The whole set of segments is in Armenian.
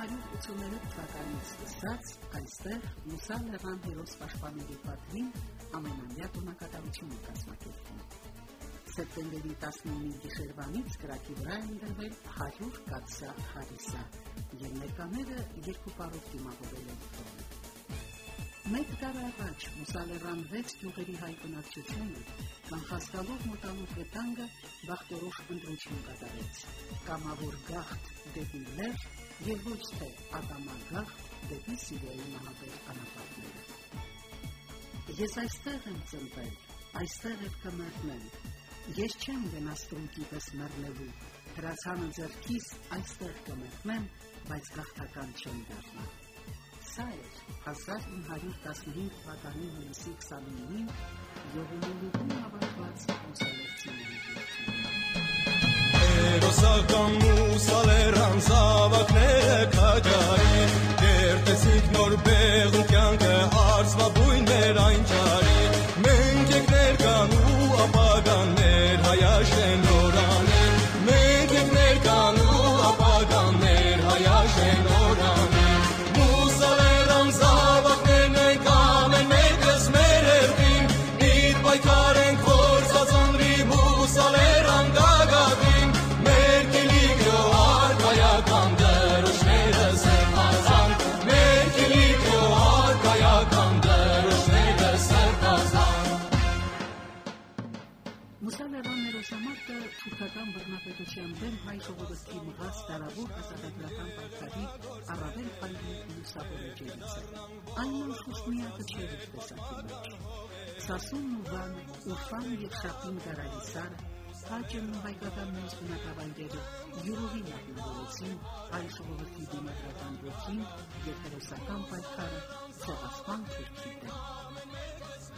1987 թվականից սկսած այստեղ Մուսալ Լևան հերոս պաշտպանների պատվին ամենամյա տոնակատարություն է կազմակերպում։ Սեպտեմբերի 19-ի գիշերվանից կրակի վրա են դրվել 100 կաթսա հարիսա, եւ ներկաները երկու պարով դիմավորել են տոնը։ Մեկ դար առաջ Մուսալերան 6 գյուղերի հայ բնակչությունը կանխաստալով մոտանուկ վտանգը վախտորոշ ընտրություն կատարեց։ Կամավոր գախտ դեպի լեր եւ ոչ թե ադամագախտ դեպի Սիրիայի մահաբեր անապատները։ Ես այստեղ եմ ծնվել, այստեղ եմ կմեռնել։ Ես չեմ գնացում կիպես մեռնելու։ Հրացանը ձեռքիս այստեղ կմեռնեմ, բայց գաղթական չեմ դառնա։ Սա էր 1915 թվականի հունիսի 29-ին Յովունելուտում հավաքված ուսալերցիների գործը։ Երոսական ուսալերան զավակները քաջարի, երտեսիկ նոր բեղու կյանքը արծվաբույններ այն ճարի, մենք եք ներկան ու ապագաններ հայաշեն մղած տարավոր ազատագրական պայքարի առավել հայտնի լուսավոր էջերից է։ Այն անշուշտ միակը չէր տեսակի մեջ։ Սասունն ու Վանը, Ուֆան և Շապին Գարայիսարը, Հաճն ու հայկական մեծ բնակավայրերը յուրովին ակնավորեցին հայ ժողովրդի դիմադրական ոգին և հերոսական պայքարը ցեղասպան թուրքի դեմ։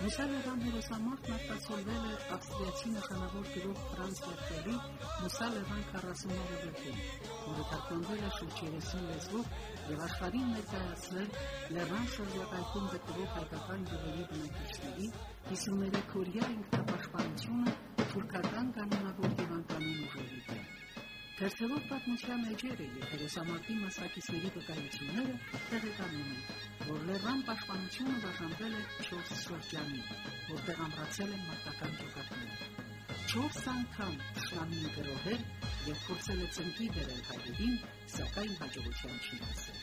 Մուսալերան հերոսամարտն արտացոլվել է ավստրիացի նշանավոր գրող Ֆրանց Բերտելի Մուսալերան 40-րդ վեպում, որը կարգավորվել է շուրջ 30 լեզվով եւ աշխարհին ներկայացնել Լեռան շրջակայքում գտնվող հայկական գյուղերի բնակիչների 53-օրյա ինքնապաշտպանությունը թուրքական կանոնավոր եւ անկանոն ուժերի դեմ։ Թերթելով պատմության էջերը եւ հերոսամարտի մասնակիցների վկայությունները տեղեկանում են, որ Լեռան պաշտպանությունը բաժանվել է 4 շրջանի, որտեղ ամրացել են մարտական ջոկատները։ 4 անգամ շնամին գրոհել եւ փորձել է ծնկի դերել հայերին, սակայն հաջողության չի հասել։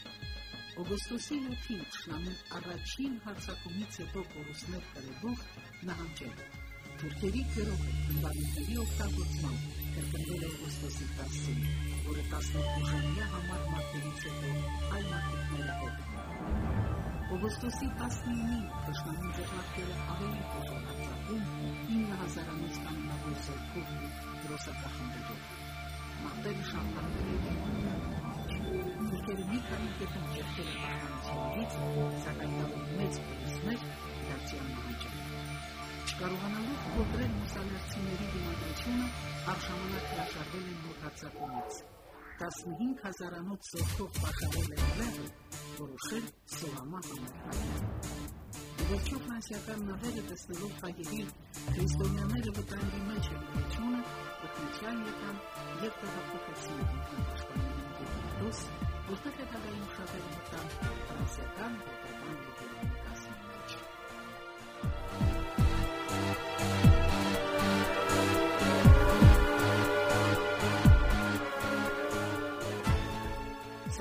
Օգոստոսի 7-ին շնամին առաջին հարձակումից հետո կորուստներ կրելով նահանջել Թուրքերի գրոհը բանտերի օգտագործմամբ կրկնվել է օգոստոսի 10-ին, որը 12-ժամյա համար մարտերից հետո այլ մարտիկները հետ։ Օգոստոսի 19-ին Թշնամին ձեռնարկել է ավելի փոքր հարձակում 9000-անոց կանոնավոր զորքով դրոսակախմբերով։ Մարտերը շարունակվել էին Թուրքերը մի քանի կետում ջերտել են պաշտպանությունից, սակայն տալով մեծ փոխսներ դարձյալ նահանջել չկարողանալով կոտրել մուսալերցիների դիմադրությունը, առժամանակ հրաշարվել են նոր հարձակումից։ 15 հազարանոց զորքով պաշարել են լեղը, որոշել Սոլամա համակարգը։ Վերջո ֆրանսիական նավերը տեսնելով հայերի քրիստոնյաները վտանգի մեջ են լրությունը, օգնության եկան եւ տեղափոխեցին ինքնապաշտպանների դեպի որտեղ հետագայում շատերը մտան ֆրանսիական հայկական լեգենդի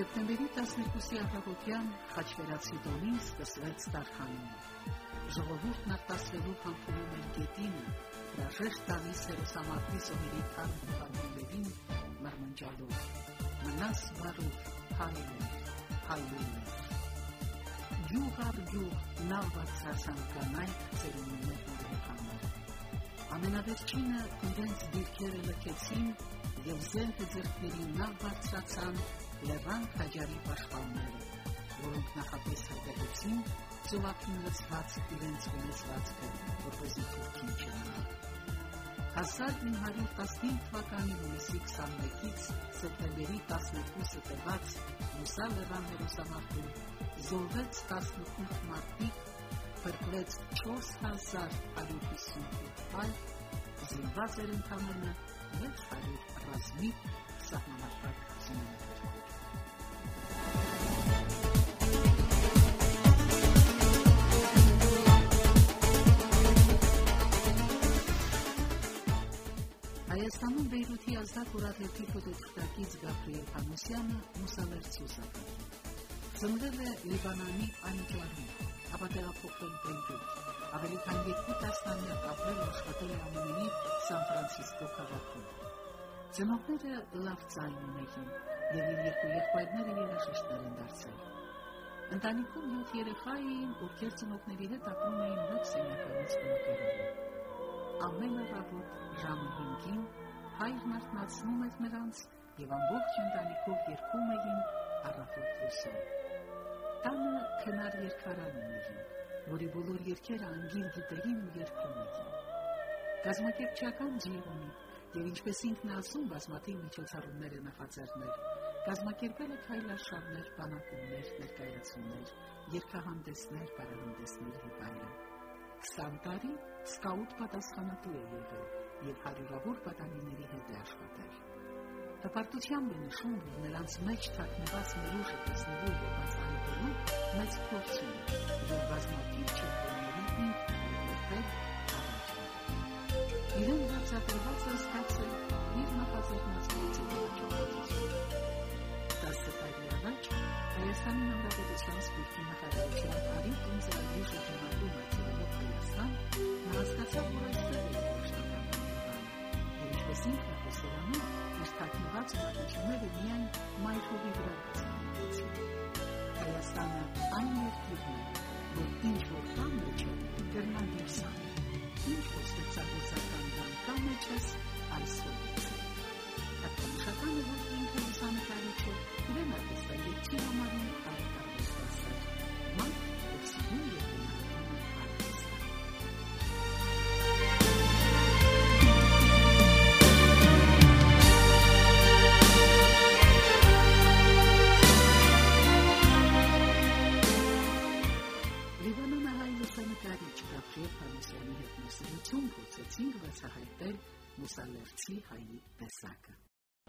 Սեպտեմբերի 12-ի առավոտյան խաչվերացի տոնին սկսվեց տարխանումը։ Ժողովուրդն արտասվելու համբուրում էր գետինը, հրաժեշտ տալիս հերոսամարտի սոհերի թարմ խարմուլերին մրմնջալով։ Մնաս բարով, հայլեր, հայլեր։ Տակար գյուղ նավ բարձրացան կանայք ծերունիներ ու երեխաներ։ Ամենավերջինը իրենց դիրքերը լքեցին եւ զենքը ձեռքների նավ բարձրացան Լևան Քաջարի պաշտպանները, որոնք նախապես հայտարարեցին ծովափին լցված իրենց ունեցվածքը, որպեսզի թուրքին չմնա։ 1915 թվականի հունիսի 21-ից սեպտեմբերի 12-ը տևած Մուսա Լևան հերոսամարտում զոհվեց 18 մարդիկ, փրկվեց 4158 այլ, զինված էր ընդամենը 600 ռազմիկ սահմանափակ Հայաստանում Բեյրութի ազատ ուրատլետի փոթեթղթակից Գաբրիել Փանոսյանը մուսալերցի զակար։ Ծնվել է Լիբանանի Անջարում, ապա տեղափոխվել Բեյրութ։ Ավելի քան երկու տասնամյակ ապրել աշխատել է ԱՄՆ-ի Սան Ֆրանցիսկո քաղաքում։ Ծնողները լավ ծայր ունեին, եւ իր երկու եղբայրները երաժիշտներ են դարձել։ Ընտանիքում յոթ երեխա էին, ովքեր ծնողների հետ ապրում էին մեծ սենյակներից բնակարանում։ Ամեն առավոտ ժամը 5-ին հայրն արթնացնում էր նրանց եւ ամբողջ ընտանիքով երգում էին առավոտ լուսին։ Տանը քնար երկարան ունեին, որի բոլոր երգերը անգիր գիտեին ու երգում էին։ Գազམ་ակերպչական ջիր ունի եւ ինչպես ինքն ասում, բազմաթիվ միջոցառումներ է նախաձեռնել։ Գազམ་ակերպել է քայլարշավներ, բանակումներ, ներկայացումներ, երկհանդեսներ, բարեհանդեսներ եւ այլն։ 20 տարի սկաուտ պատասխանատու է եղել եւ հարյուրավոր պատանիների հետ է աշխատել։ Հպարտությամբ է նշում, որ նրանց մեջ թաքնված ներուժը տեսնելու եւ բացահայտելու մեծ փորձ ունի եւ բազմաթիվ չեմպիոնների ինքն է Իրեն հրացակրված է ստացել իր նախաձեռնած գործի Տասը տարի առաջ Հայաստանի Հանրապետության սպորտի նախարարության արի տունձրալի շրջանակում այցելելով Հայաստան, նա հասկացավ, որ այստեղ է բանը, եւ ինչպես ինքն է խոսելանում, իր թաքնված ունակությունները միայն մայրհողի վրա կազմակերպեցին։ Հայաստանը այն երկիրն է, որ ինչ որ կա մեջը, գրնա դուրսան։ Ինչ որ ստեղծագործական բան կա մեջս, այսօր Հատկանշականը, որ ինքը լուսանկարիչ է, իրեն արվեստագետի համարում արվեստասեր, մարդ, ով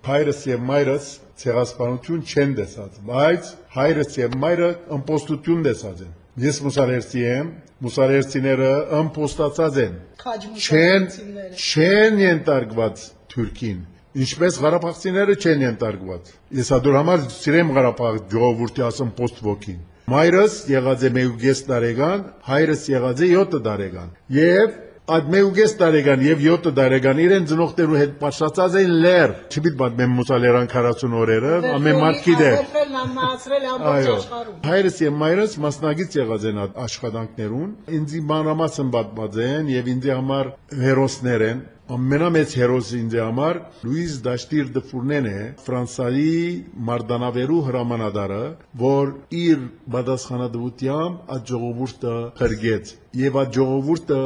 Հայրս եւ մայրս ցեղասպանություն չեն տեսած, բայց հայրս եւ մայրը ըմպոստություն տեսած են։ Ես մուսալերցի եմ, մուսալերցիները ըմպոստացած են։ Չեն չեն ենտարկված Թուրքին։ Ինչպես Ղարաբաղցիները չեն ենտարկված։ Ես ադոր համար սիրեմ Ղարաբաղ ժողովրդի ասեմ post ոգին։ Մայրս եղած է 1.5 տարեկան, հայրս եղած է 7 տարեկան։ Եվ այդ 1.5 տարեկան եւ 7 տարեկան իրեն ծնողներու հետ պատշացած են լեր։ Չպիտ պատմեմ մուսալերան 40 օրերը, ամեն մարդ գիտե։ Այո։ Հայրս եւ մայրս մասնագից եղած են այդ աշխատանքներուն։ Ինձ մանրամասն պատմած են եւ ինձ համար հերոսներ են։ Ամենամեծ հերոսը ինձ համար Լուիս Դաշտիր դե Ֆուրնեն է, Ֆրանսայի Մարդանավերու հրամանատարը, որ իր բադասխանատվությամբ այդ ժողովուրդը փրկեց։ Եվ այդ ժողովուրդը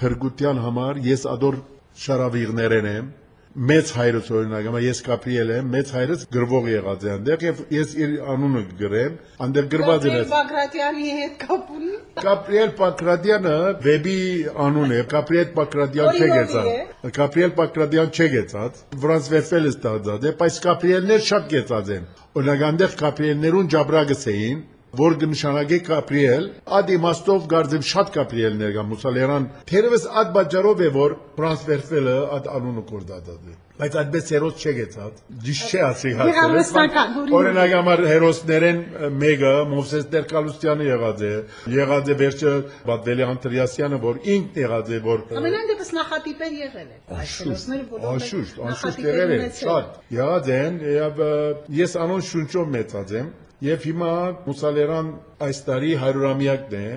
փրկության համար ես ադոր շարավիղներեն եմ մեծ հայրս օրինակ, ամա ես Կապրիել եմ, մեծ հայրս գրվող եղած է այնտեղ եւ ես իր անունը գրեմ, այնտեղ գրված է։ Բագրատյանի հետ կապ ունի։ Կապրիել Պակրատյանը վեբի անուն է, Կապրիել Պակրատյան չէ գեցած։ Կապրիել Պակրատյան չէ գեցած, վրանց վերվել է ստացած բայց Կապրիելներ շատ գեցած են։ Օրինակ այնտեղ Կապրիելներուն ջաբրագս էին, որ կնշանակե Կապրիել, այդ իմաստով գարձեմ շատ Կապրիելներ կա մուսալերան, թերևս այդ բաժարով է որ Ֆրանս վերֆելը այդ անունը կորդադած է։ Բայց այդպես հերոս չգեցած։ Ճիշտ չէ ասի հասել։ Օրինակ համար հերոսներեն մեկը Մովսես Տեր-Կալուստյանը եղած է, եղած է վերջը Բադվելի Անտրիասյանը, որ ինքն եղած է, որ Ամենայն դեպս նախատիպեր եղել է։ Այս հերոսները բոլորը Անշուշտ, անշուշտ եղել ունեցել շատ։ Եղած են, եւ ես անոն շունչով մեծած եմ, Եվ հիմա Մուսալերան այս տարի 100-ամյակն է։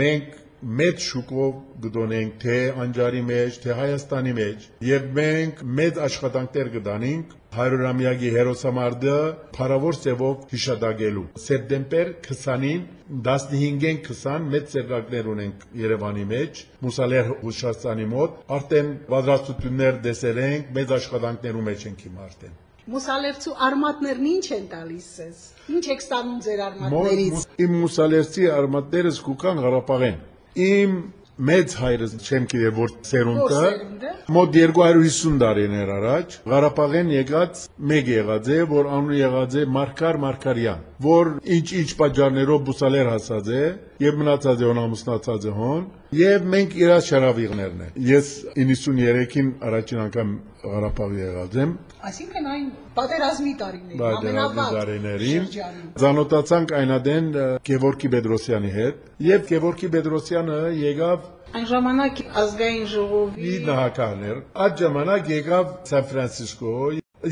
Մենք մեծ շուկով գտնենք թե անջարի մեջ, թե Հայաստանի մեջ, եւ մենք մեծ աշխատանքներ կդանենք 100-ամյակի հերոսամարտը փառավոր ծևով հիշադակելու։ Սեպտեմբեր 20-ին 15-ին 20 մեծ ծրագրեր ունենք Երևանի մեջ, Մուսալեր հուշարձանի մոտ, արդեն պատրաստություններ դեսել ենք, մեծ աշխատանքներու մեջ ենք հիմա արդեն։ Մուսալերցու արմատներն ինչ են տալիս ես։ Ինչ եք ստանում ձեր արմատներից։ Իմ մուսալերցի արմատները զգուկան Ղարապաղեն։ Իմ մեծ հայրս չեմ գիտեր որ սերունդը։ մոտ 250 տարիներ առաջ Ղարապաղեն եկած մեկ եղած է որ անունը եղած է Մարկար Մարկարյան որ ինչ-ինչ պատճառներով բուսալեր հասած է եւ մնացած է հոնամուսնացած է հոն եւ մենք իրաց շարավիղներն են ես 93-ին առաջին անգամ Ղարապաղ եղած եմ Այսինքն այն պատերազմի տարիներին, ամենավատ դարիներին շրջանում։ ծանոթացանք այնադեն Գևորգի Պետրոսյանի հետ եւ Գևորգի Պետրոսյանը եկավ Այն ժամանակ ազգային ժողովի իր նահատակներ այդ ժամանակ եկավ Սան Ֆրանցիսկո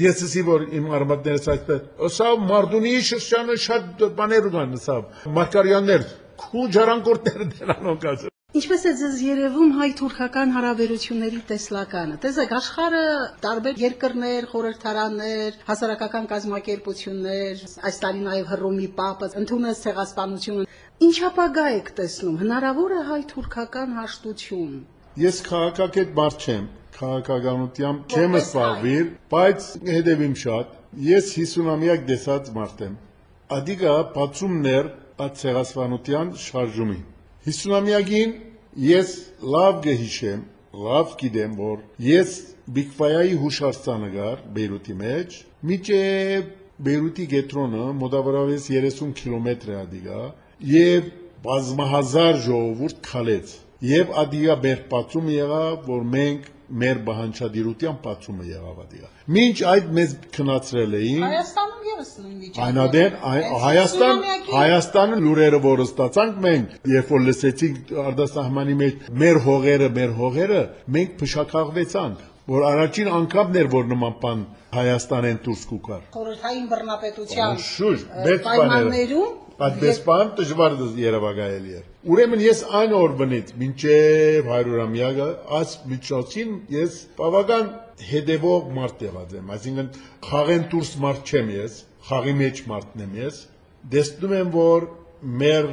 ես ասի որ իմ արմատներս այսպես սա Մարդունի շրջանը շատ բաներ ունեն սա Մարկարյաններ քու ջարանկորտներ դրանով կասը Ինչպես է ձեզ երևում հայ-թուրքական հարաբերությունների տեսլականը։ Տեսեք, աշխարհը տարբեր երկրներ, խորհրդարաններ, հասարակական կազմակերպություններ, այս տարի նաև Հռոմի Պապը ընդունեց ցեղասպանությունը։ Ինչ ապագա եք տեսնում։ Հնարավոր է հայ-թուրքական հաշտություն։ Ես քաղաքակետ մարդ չեմ, քաղաքականությամբ չեմ սպառվիր, բայց հետևիմ շատ։ Ես 50-ամյակ դեսած մարդ եմ։ Ադիգա բացումներ այդ ցեղասպանության շարժումի։ 50-ամյակին ես լավ գհիշեմ, լավ գիտեմ, որ ես Բիգվայայի հուշարձանը գար Բեյրութի մեջ, միջև Բեյրութի գետրոնը մոտավորապես 30 կիլոմետր է ադիգա, եւ բազմահազար ժողովուրդ քալեց։ Եվ ադիգա բերպացում եղավ, որ մենք մեր բանջարդիրության բացումը եղավ ադիգա։ Մինչ այդ մեզ քնացրել էին Հայաստանում եւս նույն վիճակը։ Այնադեն այ- Հայաստան Հայաստանը լուրերը որ ստացանք մենք, երբ որ լսեցինք արտասահմանի մեջ մեր հողերը, մեր հողերը, մենք փշակաղվեցանք, որ առաջին անգամն էր որ նման բան Հայաստանեն դուրս կուկար։ խորհրդային բռնապետության մեծ պայմաններում Այդպես բան դժվար է։ Ուրեմն ես այն օրվանից մինչև 100-ամյակը այս միջոցին ես բավական հետևող մարդ եղած եմ, այսինքն խաղեն դուրս մարդ չեմ ես, խաղի մեջ մարդն եմ ես։ Դեսնում եմ, որ մեր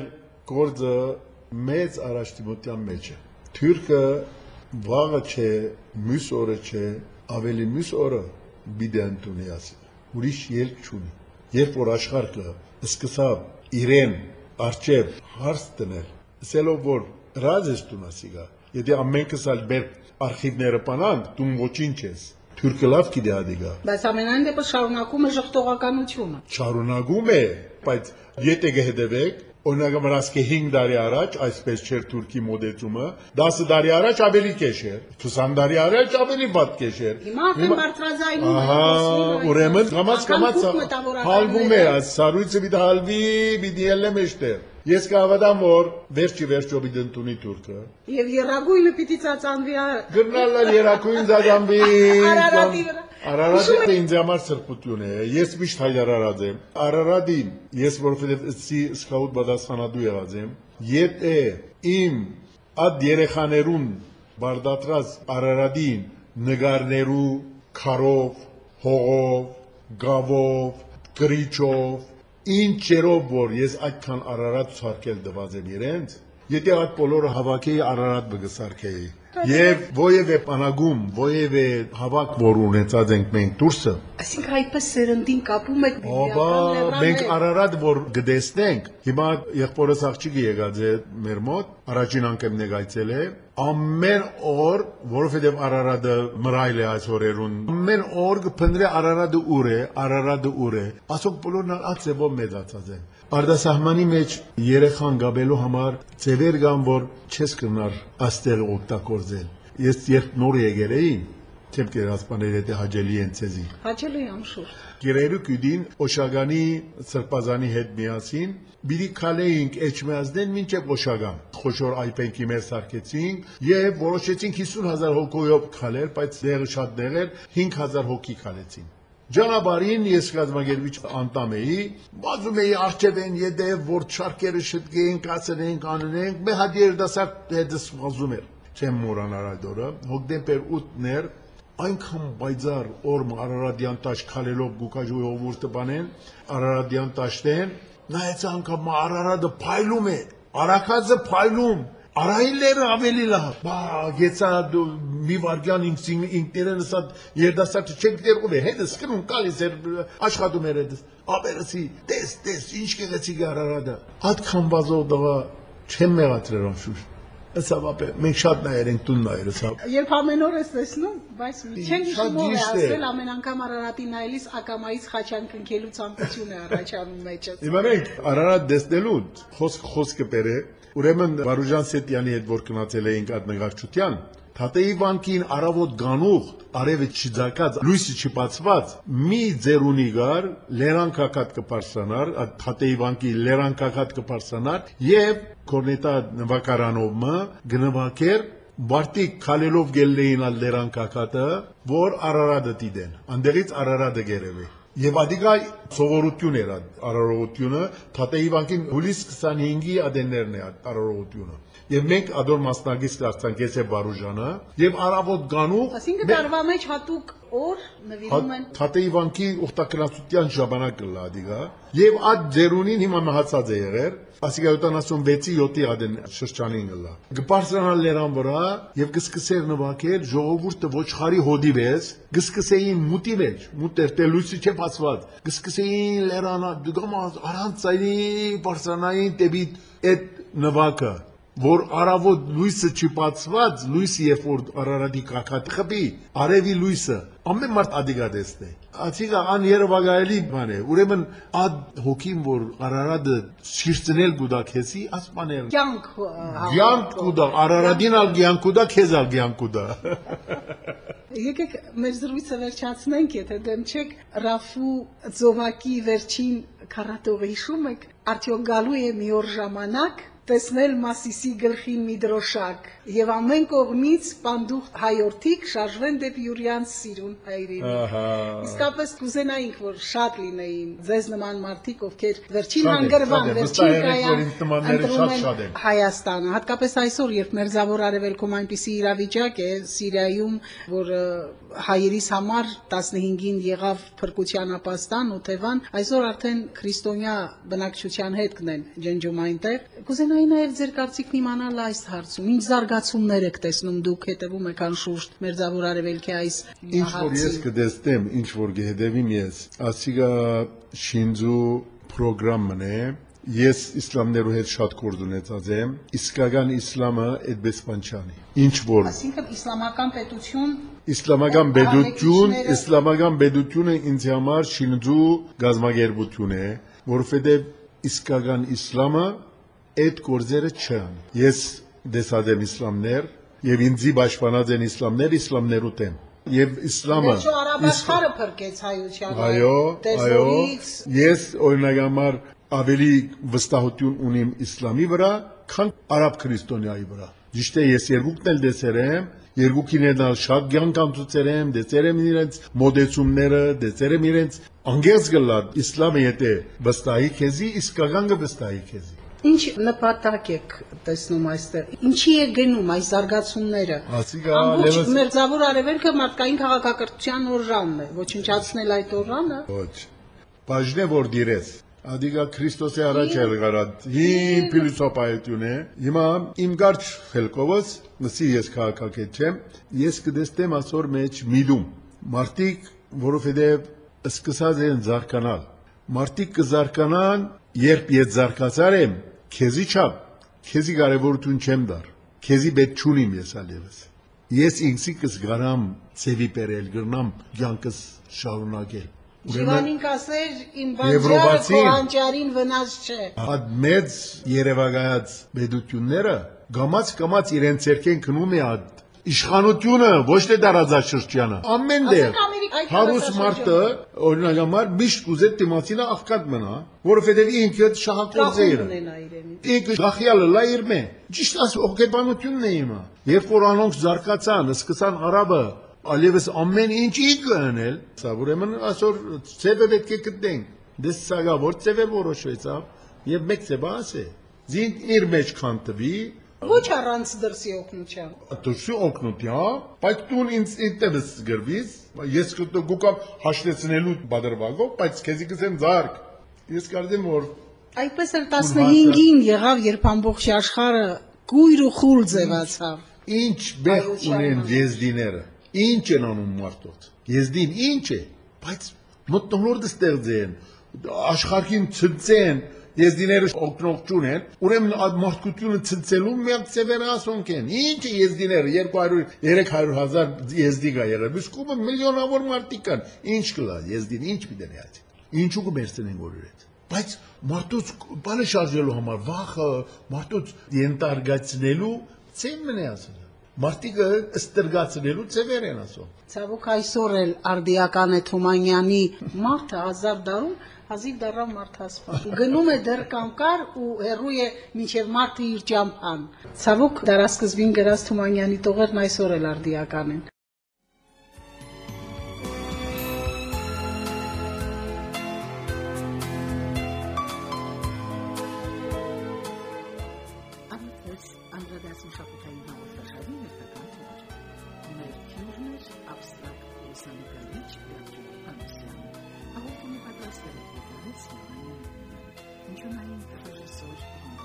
գործը մեծ առաջտիմության մեջ է։ Թուրքը վաղը չէ, մյուս օրը չէ, ավելի մյուս օրը բիդե ընդունի ասի։ Ուրիշ ելք չունի։ Երբ որ աշխարհը սկսավ իրեն արչև հարց դնել, ասելով որ ռազ ես տունասիգա, եթե ամենքս ալ բեր արխիվները պանանք, դու ոչինչ ես։ Թուրքը լավ գիտի ադիգա։ բայց ամենայն դեպս շարունակում է ժխտողականությունը Շարունակում է, բայց եթե կհետևեք, օրինակ մրասկե 5 տարի առաջ այսպես չէր Թուրքի մոդեցումը, 10 տարի առաջ ավելի քեշ էր, 20 տարի առաջ ավելի վատ քեշ էր։ Հիմա է, Ահա, ուրեմն կամած կամած հալվում է, այս սարույցը պիտի հալվի, պիտի ելնե մեջտեղ։ Ես կհավատամ, որ վերջի վերջո պիտի ընդունի Թուրքը։ եւ երագույնը պիտի ծածանվի Գրնալը երակույն զագամբի։ Արարատի վրա։ Արարատը ինձ համար սրբություն է։ Ես միշտ հայտարարած եմ։ Արարատին, ես որովհետև սի սկաուտ պատասխանատու եղած եմ, եթե իմ այդ երեխաներուն բարդատրած Արարատին նգարներու քարով, հողով, գավով, գրիչով, ինչերով որ ես այդքան Արարատ ցարկել դված եմ իրենց, եթե այդ բոլորը հավաքեի Արարատ բգսարկեի։ Եվ ովևէ բանագում, ովևէ հավաք որ ունեցած ենք մենք դուրսը, Այսինքն այդպես սերնդին կապում եք Աբա մենք Արարատ որ գտեսնենք, հիմա եղբորս աղջիկը եկած է մեր մոտ, առաջին անգամ նեղայցել է, ամեն օր, որովհետև Արարատը մռայլ է այս օրերուն, ամեն օր կփնտրե Արարատը ուր է, Արարատը ուր է, ասոք բոլորն ածևով մեծացած են։ Արդասահմանի մեջ երեխան գաբելու համար ծևեր կան, որ չես կնար աստեղ օգտագործել։ Ես երբ նոր եկել էի, չեմ կերասպանել եթե հաջելի են ցեզի։ հաճելի ամշուր Գերերու գյուդին Օշագանի սրբազանի հետ միասին բիդի քալեինք Էջմիածնեն մինչև Օշագան։ Խոշոր այպենքի մեր սարքեցինք եւ որոշեցինք 50000 հոգոյով քալել, բայց դեղը շատ դեղ էր, 5000 հոգի քալեցին։ Ճանապարհին ես կազմակերպիչ անդամ էի, բազում էի արջևեն յետև որ շարքերը շտկեին, կացնենք, անենք, մի հատ երդասարդ հետս բազում էր։ Չեմ մոռանալ այդ օրը, հոկտեմբեր 8-ներ այնքան բայձար օրմ Արարատյան տաշ քալելով գուկաժու ովուրտը բանեն, Արարատյան տաշտեն, նայեց անգամ Արարատը փայլում է, Արաքածը փայլում, Արայլերը ավելի լավ։ Բա գեցա մի վարգյան ինքս ինքներն ասա երդասարդը չեք դեր ով է հետը սկնում կալիս էր աշխատում էր հետս ապերսի տես տես ինչ գեղեցիկ Արարատը Այդքան բազով դղա չեմ մեղադրել անշուշտ Ասա բապե, մենք շատ նայեր ենք տուն նայերս, հա։ Երբ ամեն օր ես տեսնում, բայց չեն հիշում ով է ասել ամեն անգամ Արարատի նայելիս ակամայից խաչան կնքելու ցանկություն է առաջանում մեջս։ Հիմա մենք Արարատ տեսնելու խոսք խոսքը բերե, ուրեմն Վարուժան Սետյանի հետ որ գնացել էինք այդ նկարչության, Թատեի վանքին արավոտ գանուղ, արևը չձակած, լույսը չբացված, մի ձերունի գար, լերան կակատ կպարսանար, թատեի վանքի լերան կակատ կպարսանար, եւ կորնետա նվակարանովը գնվակեր Բարտիկ քալելով գելլեին ալ լերան կակատը, որ Արարատը դիդեն, անդերից Արարատը գերեվի։ Եվ ադիգա սովորություն էր այդ արարողությունը, թատեի վանքին հուլիս 25-ի ադեններն է այդ արարողությունը։ Եվ մենք ադոր մասնագից դարձանք ես է Բարուժանը, եւ արավոտ գանուղ Այսինքն տարվա մեջ հատուկ օր նվիրում են Թատեի վանքի ուխտակնացության ժամանակը լադիգա եւ այդ ձերունին հիմա մահացած է եղեր ասիկա 76-ի 7-ի ադեն շրջանին գլա գբարսանալ լերան վրա եւ գսկսեր նվակել ժողովուրդը ոչխարի հոդի վես գսկսեին մուտի մեջ մուտեր տե լույսի գսկսեին լերանա դգամած առանց ցայնի բարսանային դեպի այդ նվակը որ արավոտ լույսը չիպացված լույսը երբ որ արարատի կակատ խփի արևի լույսը ամեն մարդ ադիգա դեսնե ացիգա ան երևակայելի բան է ուրեմն ад հոգին որ արարատը շիրցնել գուդակեսի ասպաներ կյանք գյանք կուդա արարատին ալ գյանք կուդա քեզ ալ գյանք կուդա Եկեք մեր զրույցը վերջացնենք, եթե դեմ չեք Ռաֆու Ձովակի վերջին քառատողը հիշում եք, արդյոք գալու է մի օր ժամանակ տեսնել Մասիսի գլխին մի դրոշակ եւ ամեն կողմից պանդուխ հայորդիկ շարժվեն դեպի Յուրյանց սիրուն հայրենի։ ահա Իսկապես կուզենայինք, որ շատ լինեին ձեզ նման մարդիկ, ովքեր վերջին են, հանգրվան, են, վերջին կայան են են։ Հայաստանը, հատկապես այսօր, երբ Մերձավոր Արևելքում այնպիսի իրավիճակ է Սիրիայում, որ հայերիս համար 15-ին եղավ փրկության ապաստան ու Թևան, այսօր արդեն քրիստոնյա բնակչության հետ կնեն ջնջում այնտեղ։ Կուզենայի նաև ձեր կարծիքն իմանալ այս հարցում։ Ինչ զարգացումներ եք տեսնում դուք հետևում եք անշուշտ Մերձավոր Արևելքի այս ինչ որ ես կդեսնեմ ինչ որ կհետևիմ ես ասիգա շինձու պրոգրամն է ես իսլամներու հետ շատ կորդ ունեցած եմ իսկական իսլամը այդպես բան չանի ինչ որ Այսինքն իսլամական պետություն իսլամական ալեկիչները- իսլամական բեդությունը ինձ համար շինձու գազագերբություն է որովհետև իսկական իսլամը այդ գործերը չան ես դեսած եմ իսլամներ եւ ինձի պաշտպանած են իսլամներ իսլամներու դեմ եւ իսլամը արաբաշխարը փրկեց հայությանը։ Այո, այո։ Ես օրինակ համար ավելի վստահություն ունիմ իսլամի վրա, քան արաբ քրիստոնյայի վրա։ Ճիշտ է, ես երկուքն էլ դեսեր եմ, երկուքին էլ շատ ցանկամ ցուցեր եմ, դեսեր եմ իրենց մոդեցումները, դեսեր եմ իրենց անգերս գլա իսլամը եթե վստահի քեզի, իսկական կվստահի քեզի։ Ինչ նպատակ եք տեսնում այստեղ։ Ինչի է գնում այս զարգացումները։ Ամբողջ լևս մերձավոր արևելքը մարդկային քաղաքակրթության օրրանն է, ոչնչացնել այդ օրրանը։ ոչ։ Բաժնե որ դիրես Ադիգա Քրիստոսի առաջ էլ գարած հին փիլիսոփայություն է։ Հիմա իմ գարչ խելքովս, մսի ես քաղաքակետ չեմ, ես կդեստեմ ասոր մեջ միդում։ Մարտիկ, որովհետև սկսած են զարկանալ։ Մարտիկ կզարկանան, երբ ես զարկացար եմ, քեզի չափ, քեզի կարևորություն չեմ դար։ Քեզի պետք չունիմ ես ալևս։ Ես ինքսի կզգարամ ծևի perել, գրնամ ցանկս շարունակել։ Ժիվանին կասեր իմ բանջարը քո հանճարին վնաս չէ։ Այդ մեծ երևակայած բեդությունները գամած կամած իրենց ցերկեն քնում է այդ իշխանությունը ոչ թե դարաձաշրջանը ամեն դեր հարուս մարդը օրինակ համար միշտ ուզեց դիմացինը աղքատ մնա որովհետև ինքը Կախում իր ինքը գախյալը լա իրմե ճիշտ աս օկեբանությունն է իմը երբ որ անոնք զարգացան սկսան արաբը Ալևս ամեն ինչ իգնել, սա ուրեմն այսօր ծևը պետք է գտնենք։ Դες սա որ ծևը որոշվեցավ եւ մեկ ծևը ասե։ Զին իր մեջ քանտվի, Ոչ առանց դրսի օգնության։ Դրսի օգնության, հա? բայց դու ինձ ինտերես գրվիս, ես գուկամ հաշտեցնելու բادرվագով, բայց քեզի կսեմ ձարք։ Ես կարծեմ որ Այդպես էլ 15-ին եղավ, երբ ամբողջ աշխարհը գույր ու խուլ ձևացավ։ Ինչ բեղ ունեն եզդիները։ Ինչ են անում մարդոց։ Եզդին ինչ է, բայց մտնոլորտ ստեղծեն, աշխարհին ցնցեն, եզդիները օգնող չունեն, ուրեմն այդ մարդկությունը ցնցելու միակ ծևերը ասոնք են։ Ինչ է եզդիները 200 300 հազար եզդի կա եղել, իսկ միլիոնավոր մարդիկ կան։ Ինչ կլա եզդին, ինչ պիտի այդ։ Ինչու կմերցնեն որը։ Բայց մարդոց բանը շարժելու համար վախը, մարդոց ենտարգացնելու ծեմ մնե ասել։ Մարդիկը ստրգացնելու ծևեր են ասում։ Ցավոք այսօր էլ արդիական է Թումանյանի մարդը հազար դարում հազիվ դառավ մարդասպան։ Գնում է դեռ կամկար ու հեռու է մինչև մարտի իր ճամփան։ Ցավոք դարասկզբին գրած Թումանյանի տողերն այսօր էլ արդիական են։ Մեր թյուրն էր ապստրակ լուսանկարիչ Պետր Անուսյանը։ А вот мне, пожалуйста, это не конец, но они... Ничего маленького, не сочного.